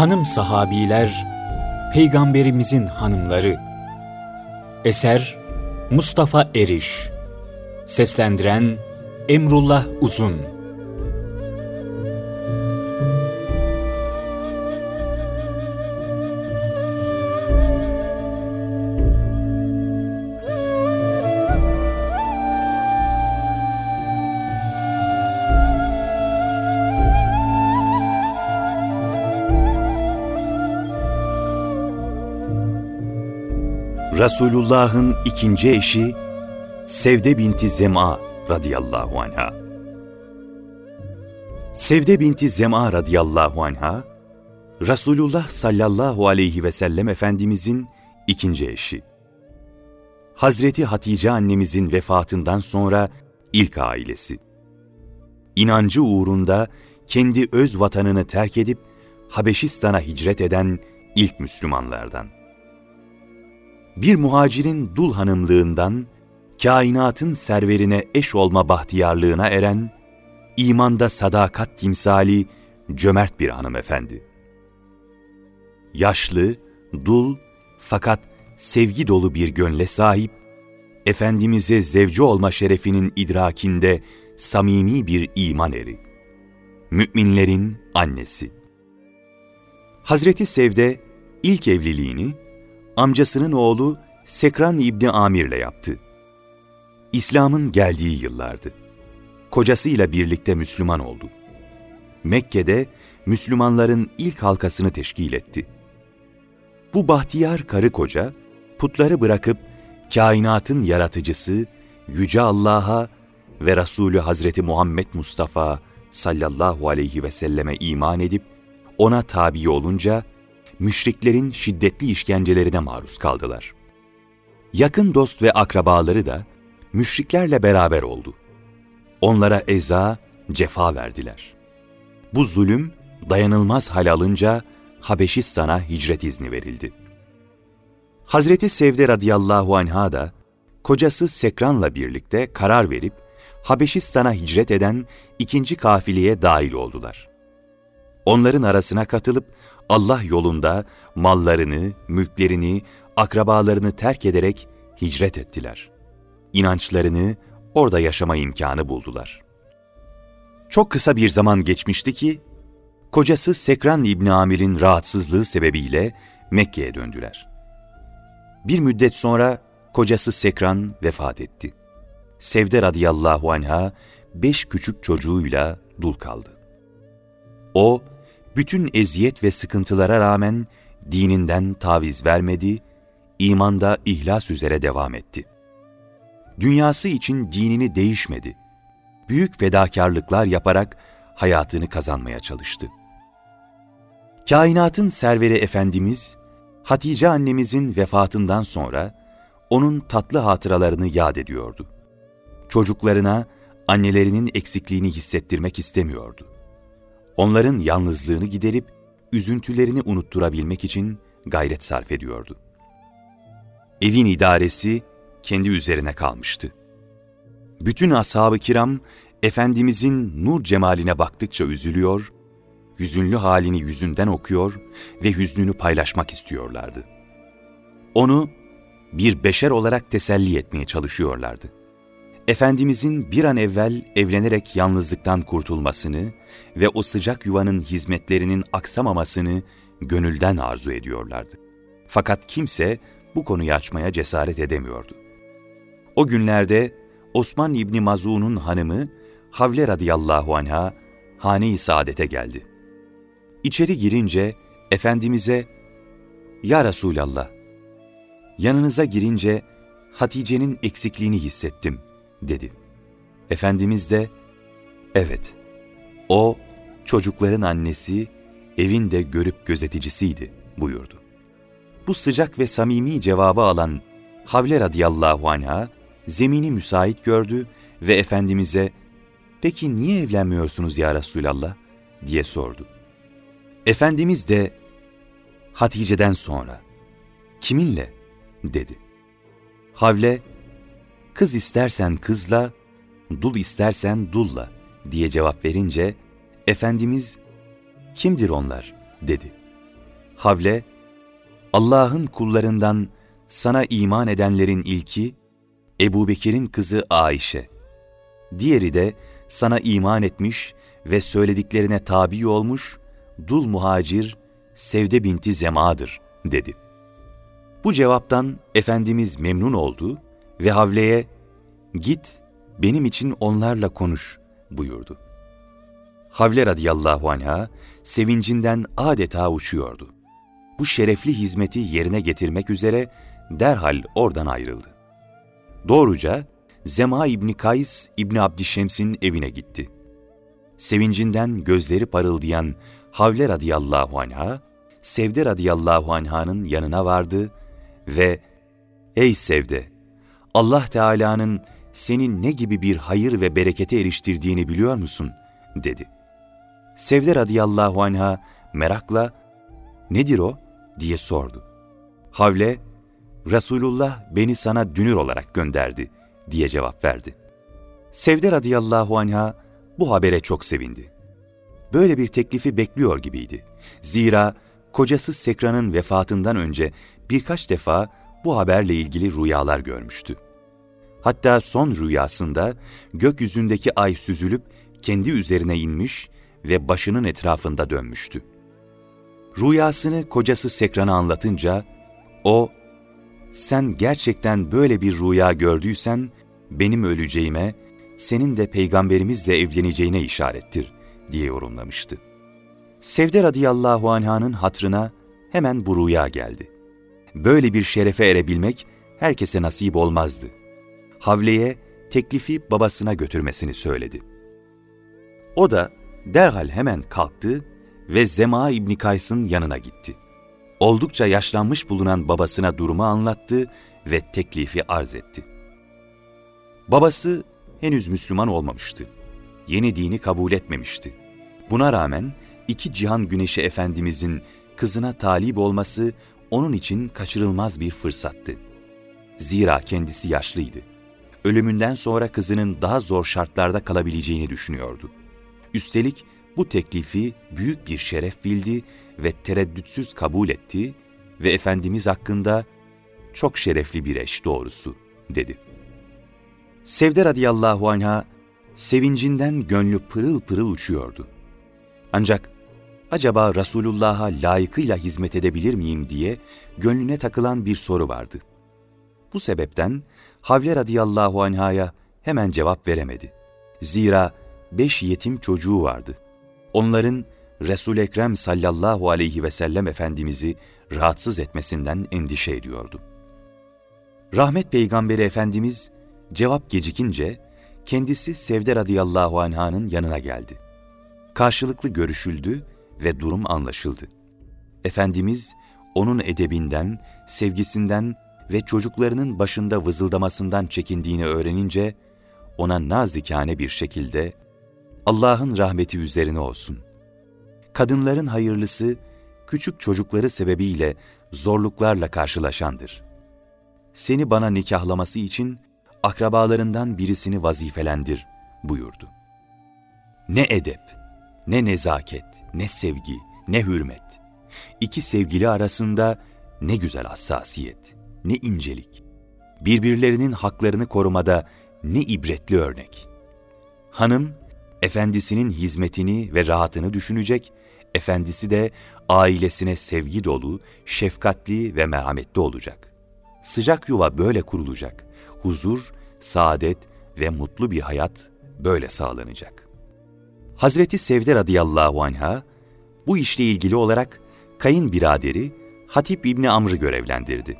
Hanım sahabiler, peygamberimizin hanımları. Eser Mustafa Eriş. Seslendiren Emrullah Uzun. Resulullah'ın ikinci eşi Sevde binti Zem'a radıyallahu anha. Sevde binti Zem'a radıyallahu anha, Resulullah sallallahu aleyhi ve sellem Efendimizin ikinci eşi. Hazreti Hatice annemizin vefatından sonra ilk ailesi. İnancı uğrunda kendi öz vatanını terk edip Habeşistan'a hicret eden ilk Müslümanlardan bir muhacirin dul hanımlığından, kainatın serverine eş olma bahtiyarlığına eren, imanda sadakat timsali, cömert bir hanımefendi. Yaşlı, dul fakat sevgi dolu bir gönle sahip, Efendimiz'e zevci olma şerefinin idrakinde samimi bir iman eri. Müminlerin annesi. Hazreti Sevde ilk evliliğini amcasının oğlu Sekran İbni Amir'le yaptı. İslam'ın geldiği yıllardı. Kocasıyla birlikte Müslüman oldu. Mekke'de Müslümanların ilk halkasını teşkil etti. Bu bahtiyar karı koca, putları bırakıp kainatın yaratıcısı Yüce Allah'a ve Resulü Hazreti Muhammed Mustafa sallallahu aleyhi ve selleme iman edip ona tabi olunca müşriklerin şiddetli işkencelerine maruz kaldılar. Yakın dost ve akrabaları da müşriklerle beraber oldu. Onlara eza, cefa verdiler. Bu zulüm dayanılmaz hal alınca Habeşistan'a hicret izni verildi. Hazreti Sevde radıyallahu anha da kocası Sekran'la birlikte karar verip Habeşistan'a hicret eden ikinci kafileye dahil oldular. Onların arasına katılıp Allah yolunda mallarını, mülklerini, akrabalarını terk ederek hicret ettiler. İnançlarını orada yaşama imkanı buldular. Çok kısa bir zaman geçmişti ki, kocası Sekran İbni Amir'in rahatsızlığı sebebiyle Mekke'ye döndüler. Bir müddet sonra kocası Sekran vefat etti. Sevde radıyallahu anha beş küçük çocuğuyla dul kaldı. O, bütün eziyet ve sıkıntılara rağmen dininden taviz vermedi, imanda ihlas üzere devam etti. Dünyası için dinini değişmedi. Büyük fedakarlıklar yaparak hayatını kazanmaya çalıştı. Kainatın serveri Efendimiz, Hatice annemizin vefatından sonra onun tatlı hatıralarını yad ediyordu. Çocuklarına annelerinin eksikliğini hissettirmek istemiyordu onların yalnızlığını giderip üzüntülerini unutturabilmek için gayret sarf ediyordu. Evin idaresi kendi üzerine kalmıştı. Bütün ashab-ı kiram Efendimizin nur cemaline baktıkça üzülüyor, hüzünlü halini yüzünden okuyor ve hüznünü paylaşmak istiyorlardı. Onu bir beşer olarak teselli etmeye çalışıyorlardı. Efendimizin bir an evvel evlenerek yalnızlıktan kurtulmasını ve o sıcak yuvanın hizmetlerinin aksamamasını gönülden arzu ediyorlardı. Fakat kimse bu konuyu açmaya cesaret edemiyordu. O günlerde Osman İbni Mazun'un hanımı Havle radıyallahu anha hane-i saadete geldi. İçeri girince Efendimiz'e ''Ya Resulallah, yanınıza girince Hatice'nin eksikliğini hissettim.'' Dedi. Efendimiz de, evet, o çocukların annesi, evin de görüp gözeticisiydi buyurdu. Bu sıcak ve samimi cevabı alan Havle radıyallahu anha zemini müsait gördü ve Efendimiz'e peki niye evlenmiyorsunuz ya Resulallah diye sordu. Efendimiz de Hatice'den sonra kiminle dedi. Havle kız istersen kızla, dul istersen dulla diye cevap verince, Efendimiz, kimdir onlar dedi. Havle, Allah'ın kullarından sana iman edenlerin ilki, Ebu Bekir'in kızı Ayşe. Diğeri de sana iman etmiş ve söylediklerine tabi olmuş, dul muhacir Sevde binti Zema'dır, dedi. Bu cevaptan Efendimiz memnun oldu ve Havle'ye, git benim için onlarla konuş, buyurdu. Havle radıyallahu anha, sevincinden adeta uçuyordu. Bu şerefli hizmeti yerine getirmek üzere derhal oradan ayrıldı. Doğruca Zema İbni Kays İbni Abdişems'in evine gitti. Sevincinden gözleri parıldayan Havle radıyallahu anha, Sevde radıyallahu anh'ın yanına vardı ve ''Ey Sevde, Allah Teala'nın senin ne gibi bir hayır ve berekete eriştirdiğini biliyor musun?'' dedi. Sevde radıyallahu anha merakla ''Nedir o?'' diye sordu. Havle, Resulullah beni sana dünür olarak gönderdi diye cevap verdi. Sevde radıyallahu anha bu habere çok sevindi. Böyle bir teklifi bekliyor gibiydi. Zira kocası Sekra'nın vefatından önce birkaç defa bu haberle ilgili rüyalar görmüştü. Hatta son rüyasında gökyüzündeki ay süzülüp kendi üzerine inmiş ve başının etrafında dönmüştü. Rüyasını kocası Sekran'a anlatınca, o, sen gerçekten böyle bir rüya gördüysen, benim öleceğime, senin de peygamberimizle evleneceğine işarettir, diye yorumlamıştı. Sevde radıyallahu anh'ın hatrına hemen bu rüya geldi. Böyle bir şerefe erebilmek herkese nasip olmazdı. Havle'ye teklifi babasına götürmesini söyledi. O da derhal hemen kalktı ve Zema İbni Kays'ın yanına gitti. Oldukça yaşlanmış bulunan babasına durumu anlattı ve teklifi arz etti. Babası henüz Müslüman olmamıştı. Yeni dini kabul etmemişti. Buna rağmen iki cihan güneşi efendimizin kızına talip olması onun için kaçırılmaz bir fırsattı. Zira kendisi yaşlıydı. Ölümünden sonra kızının daha zor şartlarda kalabileceğini düşünüyordu. Üstelik bu teklifi büyük bir şeref bildi ve tereddütsüz kabul etti ve Efendimiz hakkında çok şerefli bir eş doğrusu dedi. Sevde radıyallahu anha sevincinden gönlü pırıl pırıl uçuyordu. Ancak acaba Resulullah'a layıkıyla hizmet edebilir miyim diye gönlüne takılan bir soru vardı. Bu sebepten Havle radıyallahu anhaya hemen cevap veremedi. Zira beş yetim çocuğu vardı. Onların resul Ekrem sallallahu aleyhi ve sellem Efendimiz'i rahatsız etmesinden endişe ediyordu. Rahmet Peygamberi Efendimiz cevap gecikince kendisi Sevde radıyallahu anh'ın yanına geldi. Karşılıklı görüşüldü ve durum anlaşıldı. Efendimiz onun edebinden, sevgisinden ve çocuklarının başında vızıldamasından çekindiğini öğrenince ona nazikane bir şekilde Allah'ın rahmeti üzerine olsun. Kadınların hayırlısı küçük çocukları sebebiyle zorluklarla karşılaşandır. Seni bana nikahlaması için akrabalarından birisini vazifelendir buyurdu. Ne edep, ne nezaket, ne sevgi, ne hürmet. İki sevgili arasında ne güzel hassasiyet, ne incelik. Birbirlerinin haklarını korumada ne ibretli örnek. Hanım, efendisinin hizmetini ve rahatını düşünecek, efendisi de ailesine sevgi dolu, şefkatli ve merhametli olacak. Sıcak yuva böyle kurulacak. Huzur, saadet ve mutlu bir hayat böyle sağlanacak. Hazreti Sevde radıyallahu anha bu işle ilgili olarak kayınbiraderi Hatip İbni Amr'ı görevlendirdi.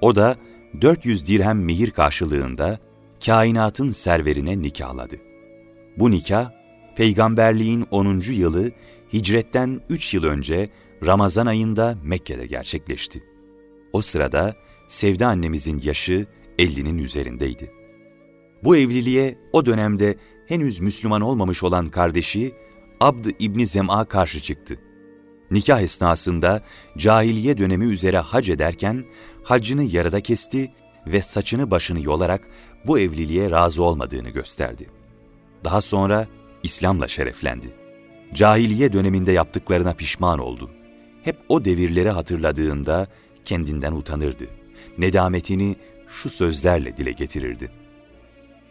O da 400 dirhem mehir karşılığında kainatın serverine nikahladı. Bu nikah, peygamberliğin 10. yılı hicretten 3 yıl önce Ramazan ayında Mekke'de gerçekleşti. O sırada Sevde annemizin yaşı 50'nin üzerindeydi. Bu evliliğe o dönemde henüz Müslüman olmamış olan kardeşi Abd İbni Zem'a karşı çıktı. Nikah esnasında cahiliye dönemi üzere hac ederken hacını yarıda kesti ve saçını başını yolarak bu evliliğe razı olmadığını gösterdi. Daha sonra İslam'la şereflendi. Cahiliye döneminde yaptıklarına pişman oldu. hep o devirleri hatırladığında kendinden utanırdı. Nedametini şu sözlerle dile getirirdi.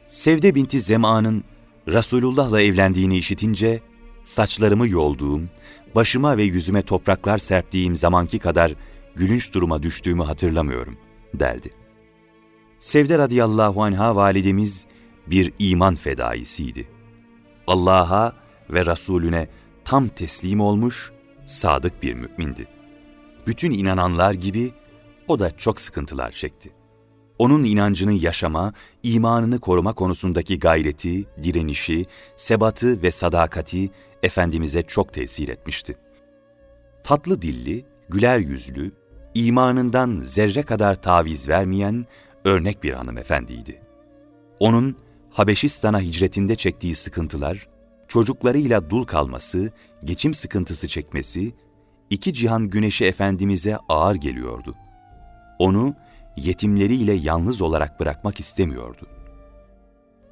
Sevde binti Zema'nın Resulullah'la evlendiğini işitince saçlarımı yolduğum, başıma ve yüzüme topraklar serptiğim zamanki kadar gülünç duruma düştüğümü hatırlamıyorum, derdi. Sevde radıyallahu anha validemiz bir iman fedaisiydi. Allah'a ve Resulüne tam teslim olmuş, sadık bir mümindi. Bütün inananlar gibi o da çok sıkıntılar çekti. Onun inancını yaşama, imanını koruma konusundaki gayreti, direnişi, sebatı ve sadakati Efendimiz'e çok tesir etmişti. Tatlı dilli, güler yüzlü, imanından zerre kadar taviz vermeyen örnek bir hanımefendiydi. Onun Habeşistan'a hicretinde çektiği sıkıntılar, çocuklarıyla dul kalması, geçim sıkıntısı çekmesi, iki cihan güneşi Efendimiz'e ağır geliyordu. Onu yetimleriyle yalnız olarak bırakmak istemiyordu.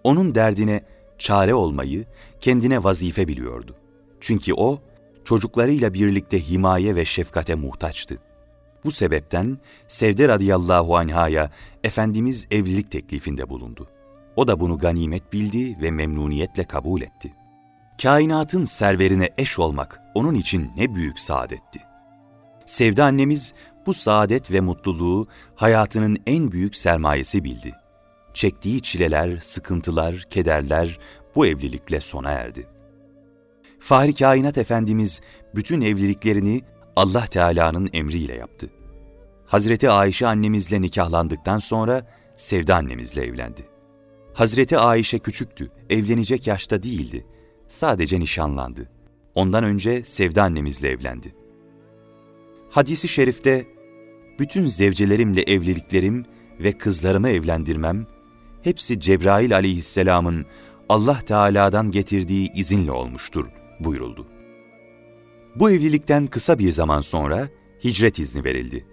Onun derdine çare olmayı kendine vazife biliyordu. Çünkü o, çocuklarıyla birlikte himaye ve şefkate muhtaçtı. Bu sebepten Sevde radıyallahu anhaya Efendimiz evlilik teklifinde bulundu. O da bunu ganimet bildi ve memnuniyetle kabul etti. Kainatın serverine eş olmak onun için ne büyük saadetti. Sevde annemiz bu saadet ve mutluluğu hayatının en büyük sermayesi bildi. Çektiği çileler, sıkıntılar, kederler bu evlilikle sona erdi. Fahri Kainat Efendimiz bütün evliliklerini Allah Teala'nın emriyle yaptı. Hazreti Ayşe annemizle nikahlandıktan sonra Sevde annemizle evlendi. Hazreti Ayşe küçüktü, evlenecek yaşta değildi. Sadece nişanlandı. Ondan önce Sevde annemizle evlendi. Hadisi şerifte, bütün zevcelerimle evliliklerim ve kızlarımı evlendirmem, hepsi Cebrail aleyhisselamın Allah Teala'dan getirdiği izinle olmuştur buyuruldu. Bu evlilikten kısa bir zaman sonra hicret izni verildi.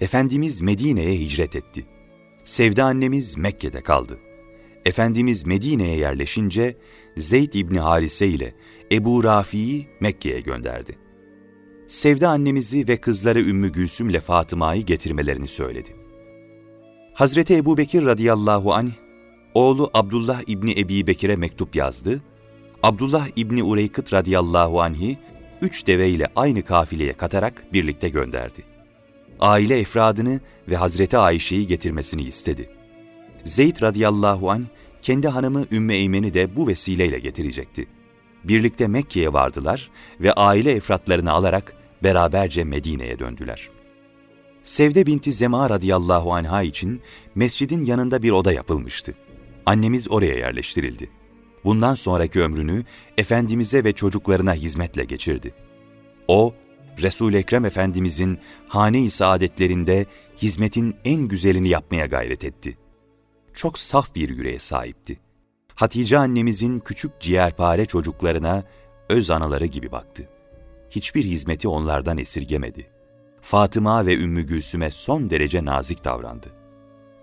Efendimiz Medine'ye hicret etti. Sevda annemiz Mekke'de kaldı. Efendimiz Medine'ye yerleşince Zeyd İbni Harise ile Ebu Rafi'yi Mekke'ye gönderdi. Sevda annemizi ve kızları Ümmü Gülsüm ile Fatıma'yı getirmelerini söyledi. Hazreti Ebu Bekir radıyallahu anh, oğlu Abdullah İbni Ebi Bekir'e mektup yazdı. Abdullah İbni Ureykıt radıyallahu anh'i üç deve ile aynı kafileye katarak birlikte gönderdi. Aile efradını ve Hazreti Ayşe'yi getirmesini istedi. Zeyd radıyallahu anh kendi hanımı Ümmü Eymen'i de bu vesileyle getirecekti. Birlikte Mekke'ye vardılar ve aile efratlarını alarak beraberce Medine'ye döndüler. Sevde binti Zema radıyallahu anha için mescidin yanında bir oda yapılmıştı. Annemiz oraya yerleştirildi. Bundan sonraki ömrünü Efendimiz'e ve çocuklarına hizmetle geçirdi. O, resul Ekrem Efendimizin hane-i saadetlerinde hizmetin en güzelini yapmaya gayret etti. Çok saf bir yüreğe sahipti. Hatice annemizin küçük ciğerpare çocuklarına öz anaları gibi baktı. Hiçbir hizmeti onlardan esirgemedi. Fatıma ve Ümmü Gülsüm'e son derece nazik davrandı.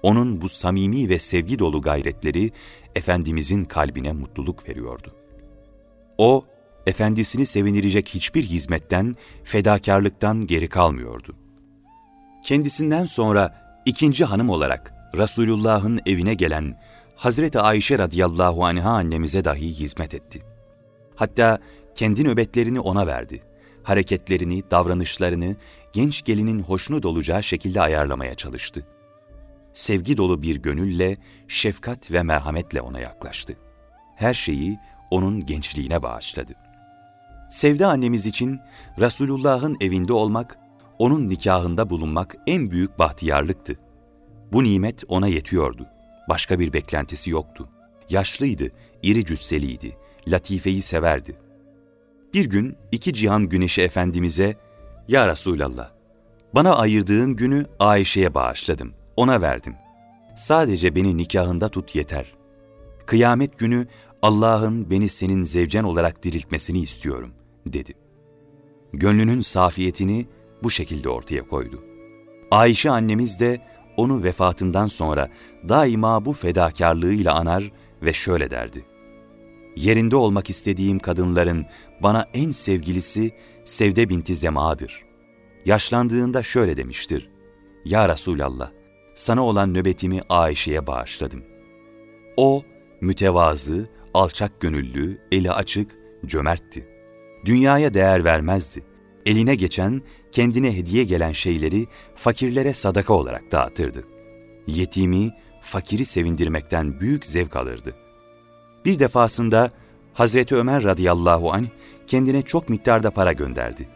Onun bu samimi ve sevgi dolu gayretleri Efendimizin kalbine mutluluk veriyordu. O, efendisini sevinirecek hiçbir hizmetten, fedakarlıktan geri kalmıyordu. Kendisinden sonra ikinci hanım olarak Resulullah'ın evine gelen Hazreti Ayşe radıyallahu anha annemize dahi hizmet etti. Hatta kendi nöbetlerini ona verdi. Hareketlerini, davranışlarını genç gelinin hoşnut olacağı şekilde ayarlamaya çalıştı. Sevgi dolu bir gönülle, şefkat ve merhametle ona yaklaştı. Her şeyi onun gençliğine bağışladı. Sevda annemiz için Resulullah'ın evinde olmak, onun nikahında bulunmak en büyük bahtiyarlıktı. Bu nimet ona yetiyordu. Başka bir beklentisi yoktu. Yaşlıydı, iri cüsseliydi, latifeyi severdi. Bir gün iki cihan güneşi Efendimiz'e, ''Ya Resulallah, bana ayırdığın günü Ayşe'ye bağışladım, ona verdim. Sadece beni nikahında tut yeter. Kıyamet günü Allah'ın beni senin zevcen olarak diriltmesini istiyorum.'' dedi. Gönlünün safiyetini bu şekilde ortaya koydu. Ayşe annemiz de onu vefatından sonra daima bu fedakarlığıyla anar ve şöyle derdi. Yerinde olmak istediğim kadınların bana en sevgilisi Sevde binti Zema'dır. Yaşlandığında şöyle demiştir. Ya Resulallah, sana olan nöbetimi Ayşe'ye bağışladım. O, mütevazı, alçak gönüllü, eli açık, cömertti. Dünyaya değer vermezdi. Eline geçen, kendine hediye gelen şeyleri fakirlere sadaka olarak dağıtırdı. Yetimi, fakiri sevindirmekten büyük zevk alırdı. Bir defasında Hazreti Ömer radıyallahu anh kendine çok miktarda para gönderdi.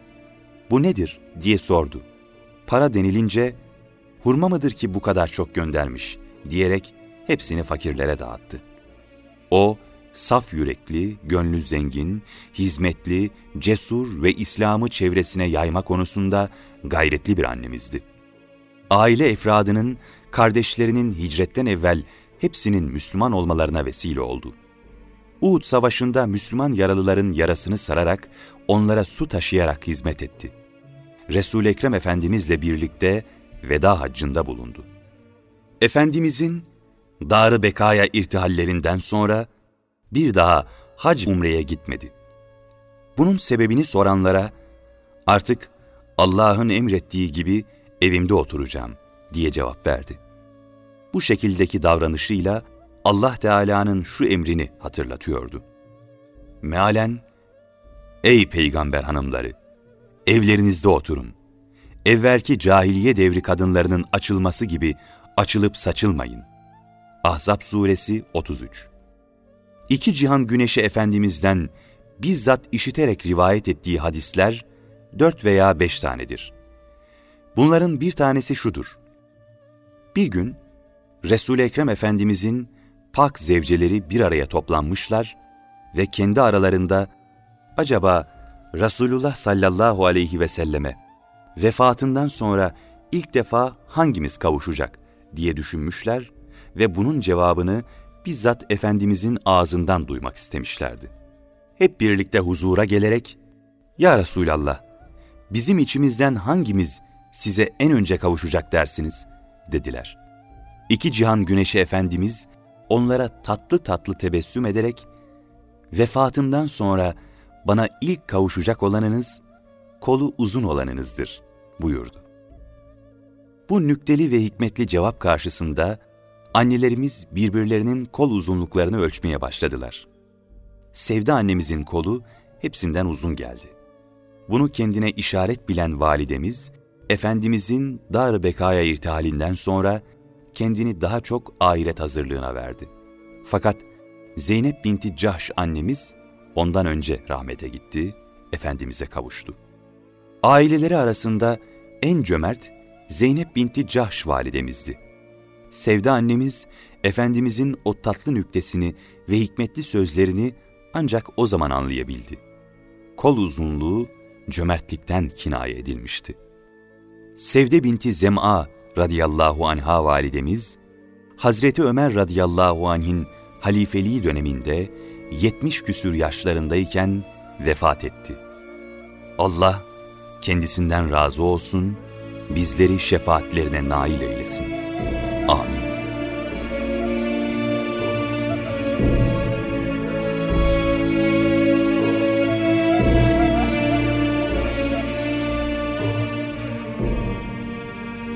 Bu nedir diye sordu. Para denilince hurma mıdır ki bu kadar çok göndermiş diyerek hepsini fakirlere dağıttı. O saf yürekli, gönlü zengin, hizmetli, cesur ve İslam'ı çevresine yayma konusunda gayretli bir annemizdi. Aile efradının, kardeşlerinin hicretten evvel hepsinin Müslüman olmalarına vesile oldu. Uhud Savaşı'nda Müslüman yaralıların yarasını sararak, onlara su taşıyarak hizmet etti. resul Ekrem Efendimizle birlikte veda haccında bulundu. Efendimizin Dar-ı Bekaya irtihallerinden sonra bir daha hac umreye gitmedi. Bunun sebebini soranlara artık Allah'ın emrettiği gibi evimde oturacağım diye cevap verdi. Bu şekildeki davranışıyla Allah Teala'nın şu emrini hatırlatıyordu. Mealen, Ey peygamber hanımları! Evlerinizde oturun. Evvelki cahiliye devri kadınlarının açılması gibi açılıp saçılmayın. Ahzab suresi 33 İki cihan güneşi Efendimiz'den bizzat işiterek rivayet ettiği hadisler dört veya beş tanedir. Bunların bir tanesi şudur. Bir gün Resul-i Ekrem Efendimizin pak zevceleri bir araya toplanmışlar ve kendi aralarında acaba Resulullah sallallahu aleyhi ve selleme vefatından sonra ilk defa hangimiz kavuşacak diye düşünmüşler ve bunun cevabını bizzat Efendimizin ağzından duymak istemişlerdi. Hep birlikte huzura gelerek, ''Ya Resulallah, bizim içimizden hangimiz size en önce kavuşacak dersiniz?'' dediler. İki cihan güneşi Efendimiz onlara tatlı tatlı tebessüm ederek, ''Vefatımdan sonra bana ilk kavuşacak olanınız, kolu uzun olanınızdır.'' buyurdu. Bu nükteli ve hikmetli cevap karşısında annelerimiz birbirlerinin kol uzunluklarını ölçmeye başladılar. Sevda annemizin kolu hepsinden uzun geldi. Bunu kendine işaret bilen validemiz, Efendimizin dar bekaya irtihalinden sonra kendini daha çok ahiret hazırlığına verdi. Fakat Zeynep binti Cahş annemiz ondan önce rahmete gitti, Efendimiz'e kavuştu. Aileleri arasında en cömert Zeynep binti Cahş validemizdi. Sevda annemiz, Efendimizin o tatlı nüktesini ve hikmetli sözlerini ancak o zaman anlayabildi. Kol uzunluğu cömertlikten kinaye edilmişti. Sevde binti Zem'a radıyallahu anha validemiz, Hazreti Ömer radıyallahu anh'in halifeliği döneminde 70 küsür yaşlarındayken vefat etti. Allah kendisinden razı olsun, bizleri şefaatlerine nail eylesin. Amin.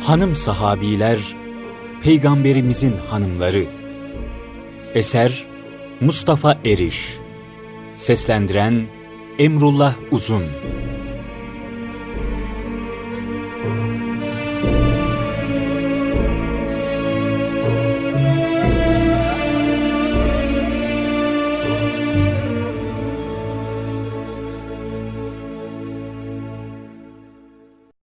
Hanım sahabiler, Peygamberimizin hanımları. Eser Mustafa Eriş Seslendiren Emrullah Uzun